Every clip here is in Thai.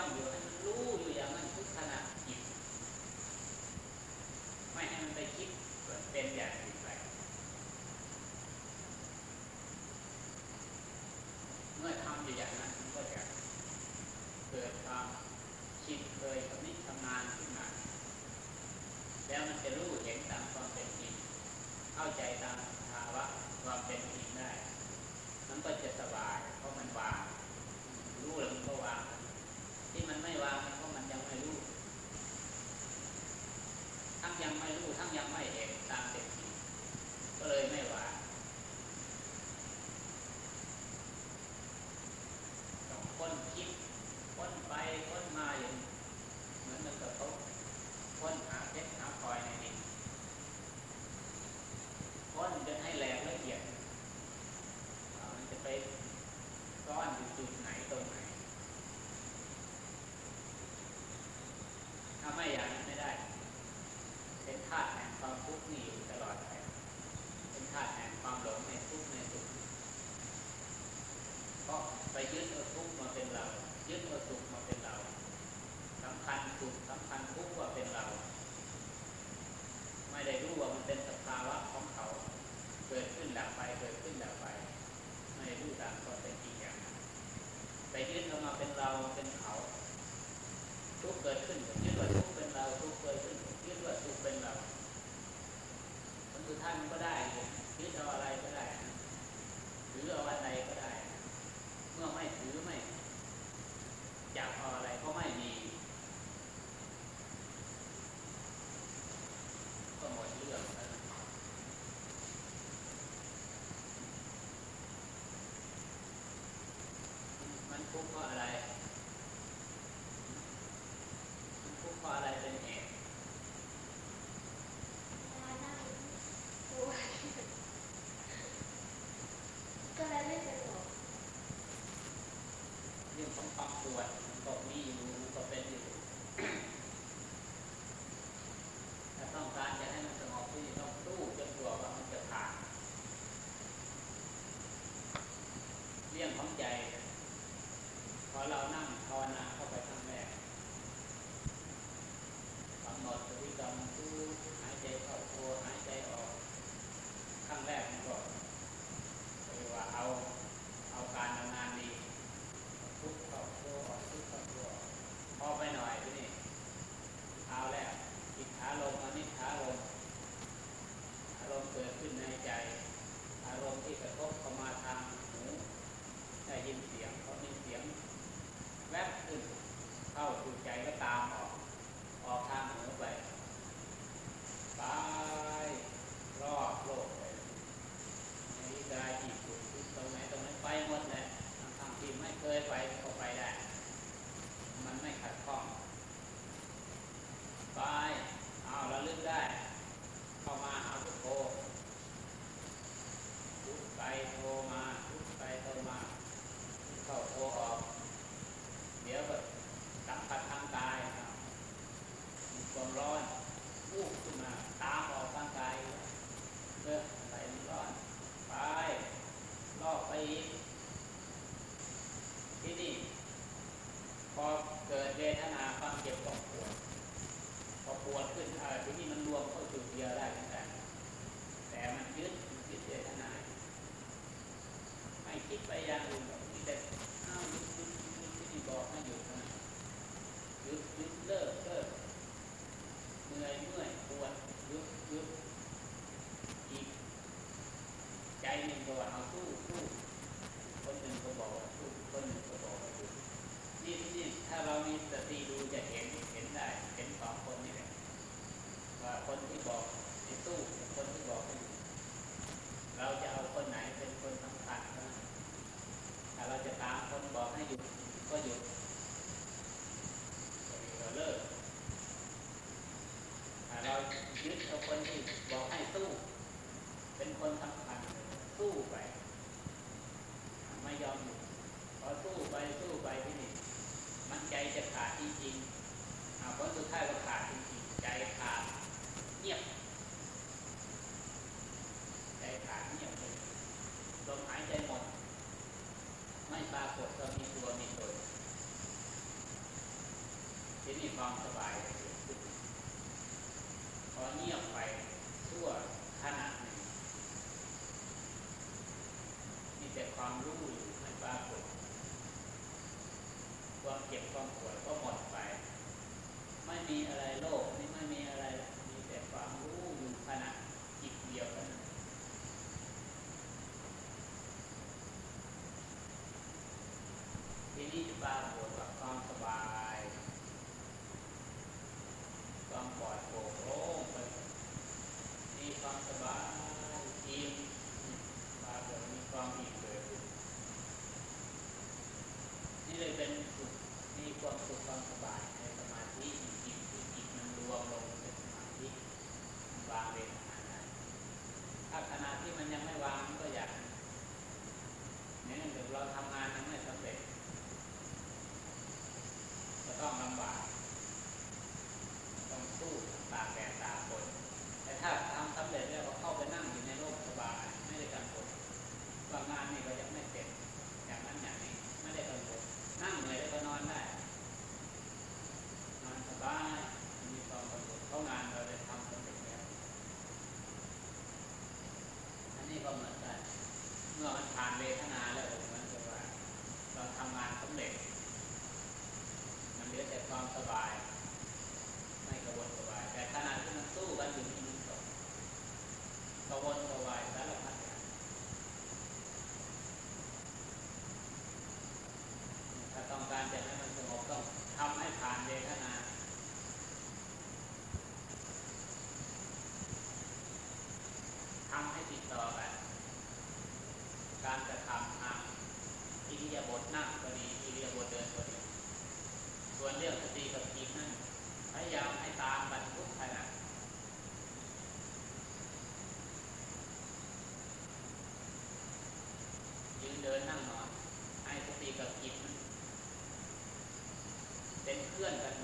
cambio. เชื่อวันใดก็ได้ เมื่อไม่ถือไม่อยากออะไร รื่องของใจ พอเรานั่งภาวนาเข้าไปครั้งแรกกำหนดสติกรรมรู้หายใจเข้าตัวหายใจออกขั้งแรกมันก็เรียกว่าเอาเอาการทำงาน มีความสบายเกิดขึ้นพอเงียบไปทั่วขณะหนึ่งมีแต่ความรู้อยู่ไม่ปรากฏความเก็บความปวดก็หมดไป ไม่มีอะไรโลกนี่ไม่มีอะไร มีแต่ความรู้อยู่ขณะจิตเดียวกันทีนี้จะปรากฏ ความสุขความสบายในสมาธิจิตจิตมันรวมลงเป็นสมาธิวางเวท ดินนั่งนอนให้สติกับจิต เป็นเพื่อนกัน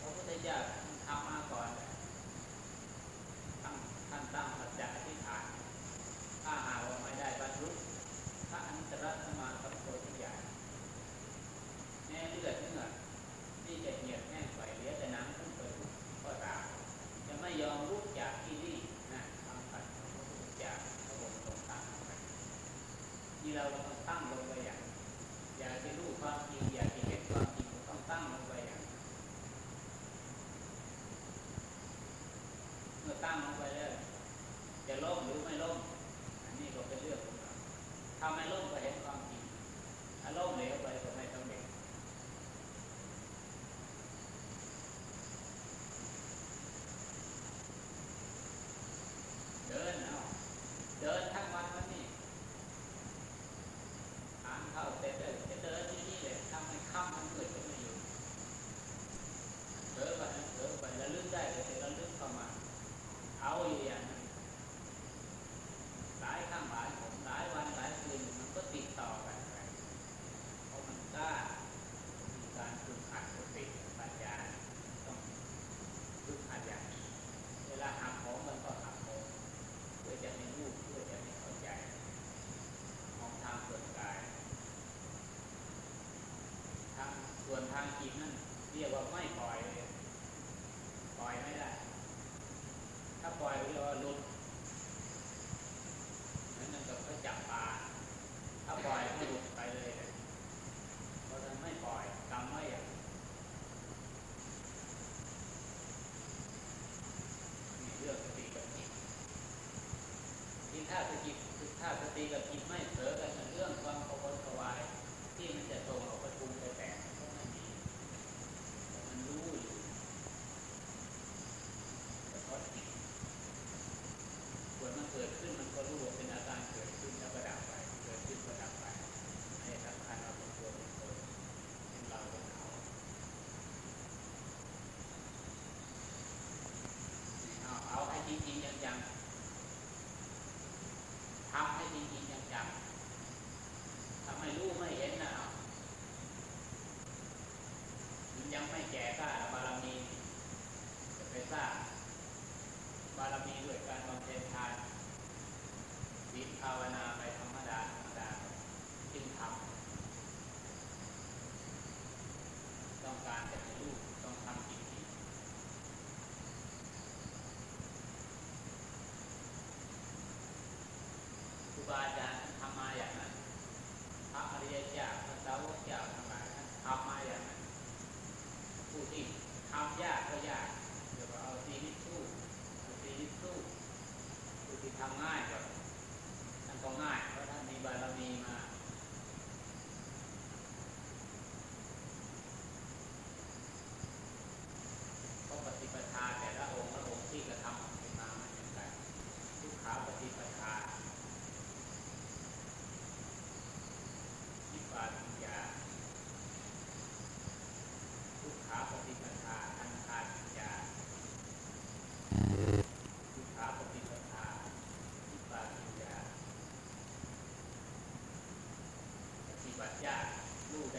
พระพุทธเจ้าทำมาก่อนาท่านตั้งสัจจะ Carmelo ทางจิตนั่นเรียกว่าไม่ ยังไม่แก่กล้าบารมีจะไปสร้างบารมีด้วยการบำเพ็ญทานวิภาวนา ทำง่ายกว่าทำก็ง่าย ลูกไ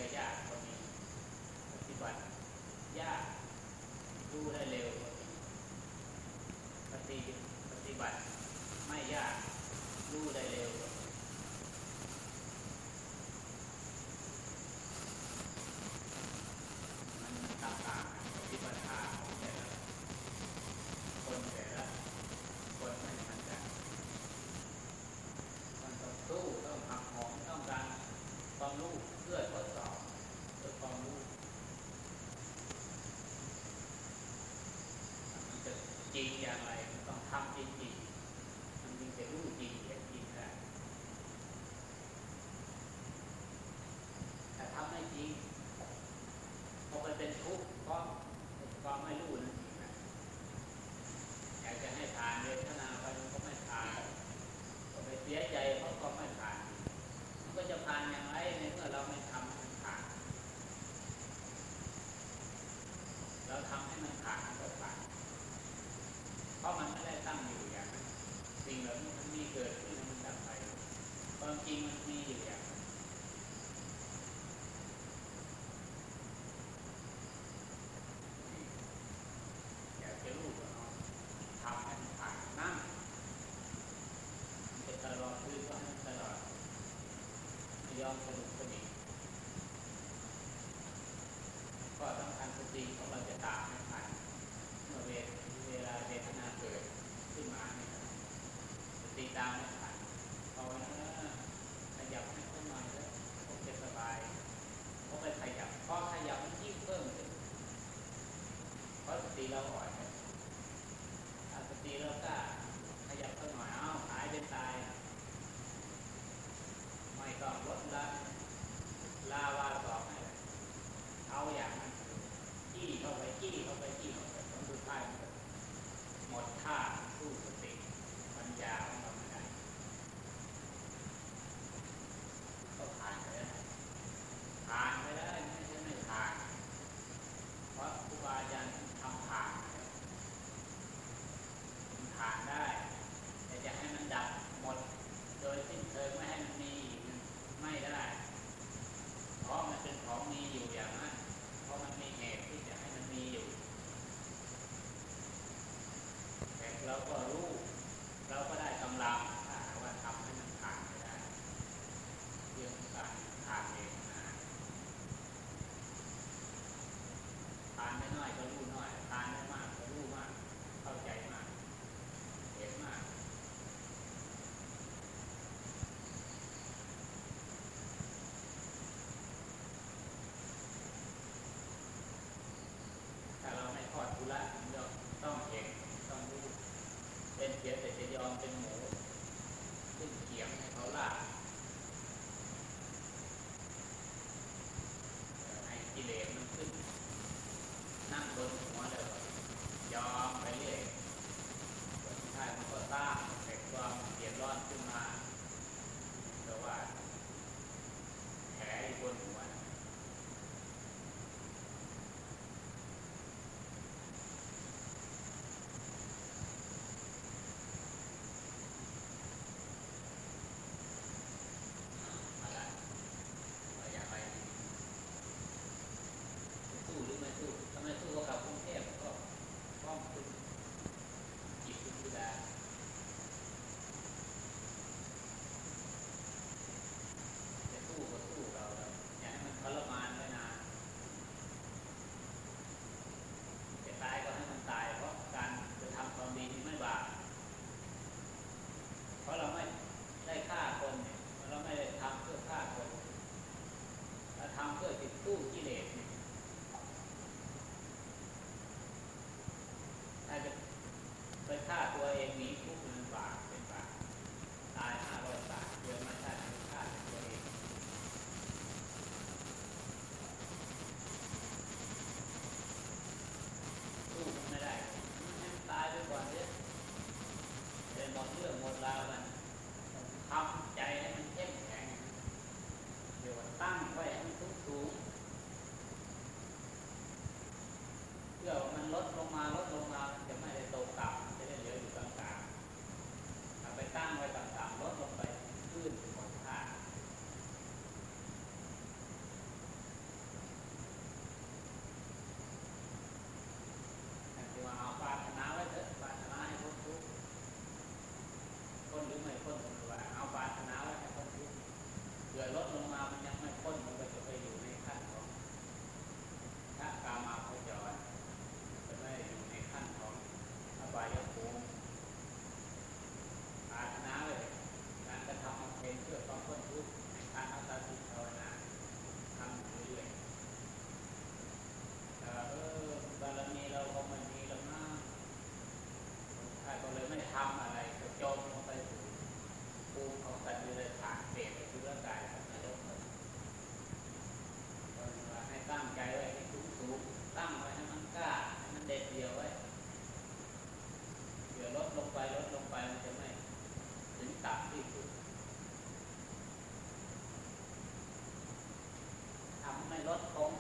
จริงอย่างไร ต้องทำจริง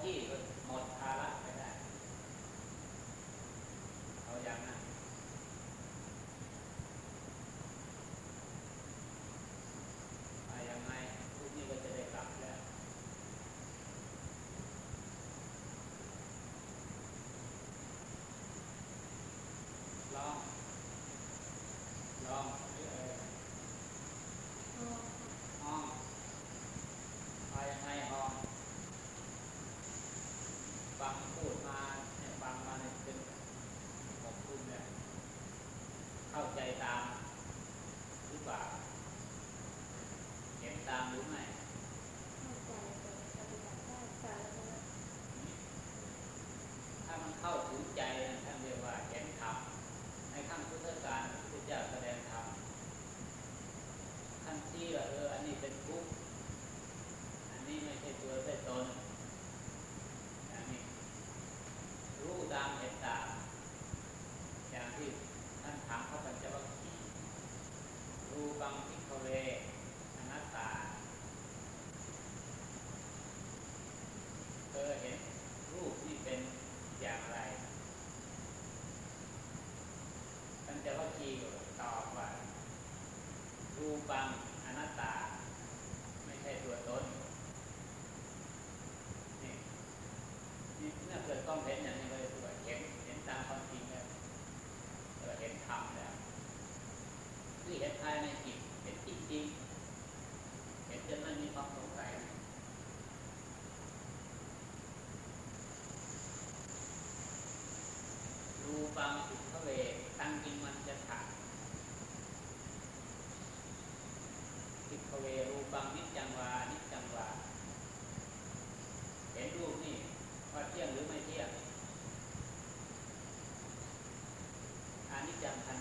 Steve. ความสุขเวกตั้งกิงมันจะถักสิกเวรูปังนิจังวานิจังวาเห็นรูปนี่ว่าเที่ยงหรือไม่เที่ยงอานิจังทัน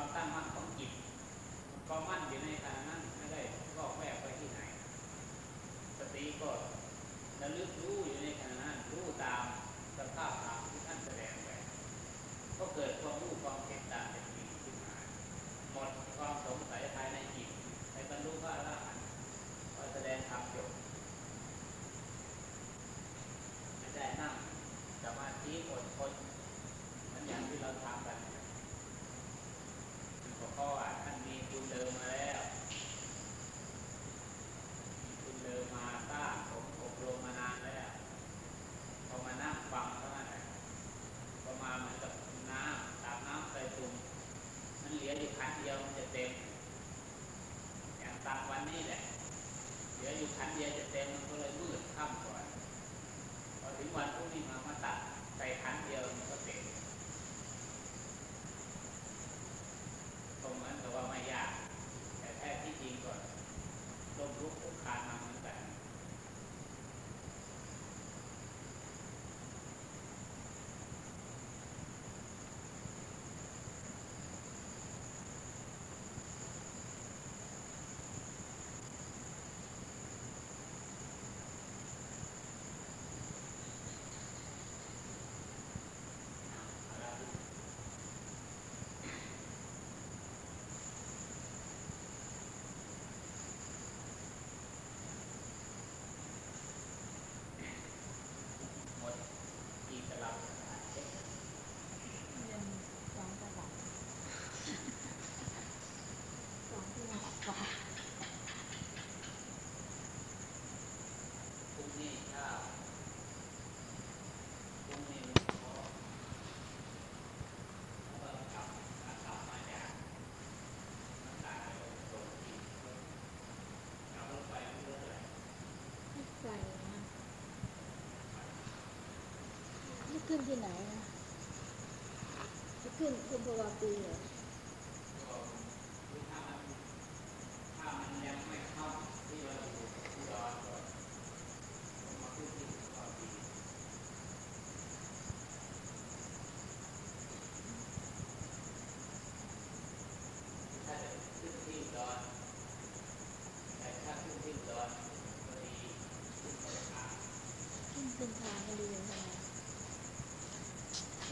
ความตั้งมั่นของจิตก็มั่นอยู่ในขณะนั้นไม่ได้ก็แวกไปที่ไหน สติก็ระลึกรู้อยู่ในขณะนั้นรู้ตามสภาพตามที่ท่านแสดงไปก็เกิดความรู้ความ ขึ้นที่ไหนจะขึ้นคุนพวาปีเหรอ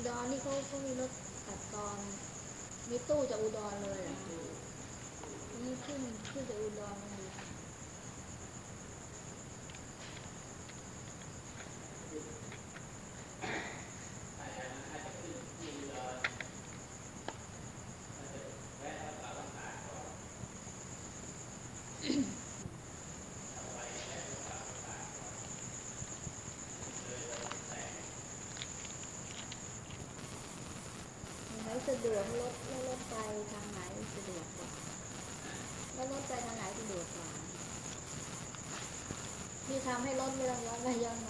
อุดรนี่เขาเขามีรถตัดตอน มีตู้จากอุดรเลยอะนี่ขึ้นขึ้นจากอุดร ดวกรถแล้วรถไปทางไหนสะดวกกว่าไม่วรถไปทางไหนสะดวกกว่าที่ทำให้รถเรื่องย้อนไปย้อนมา